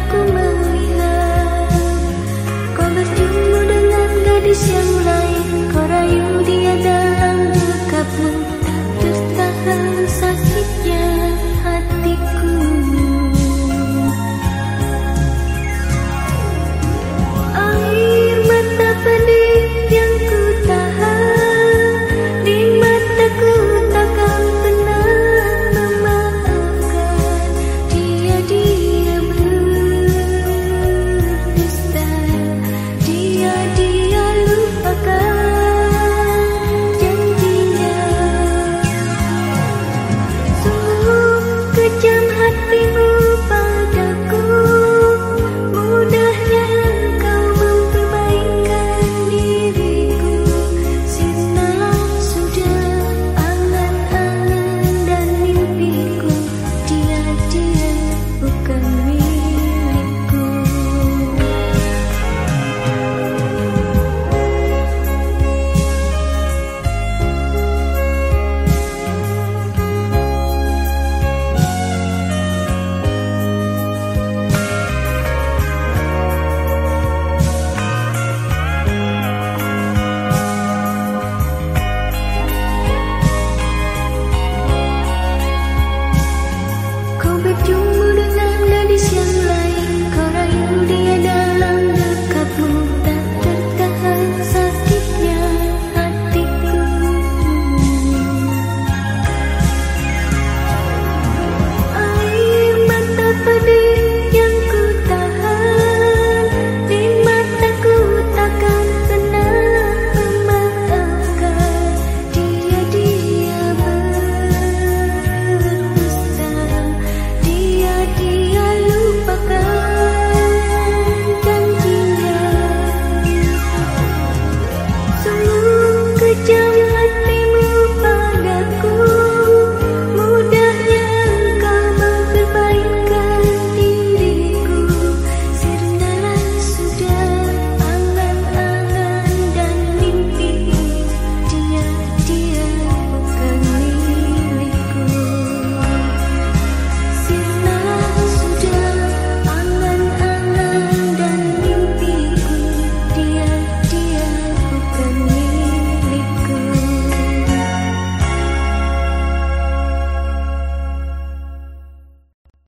aku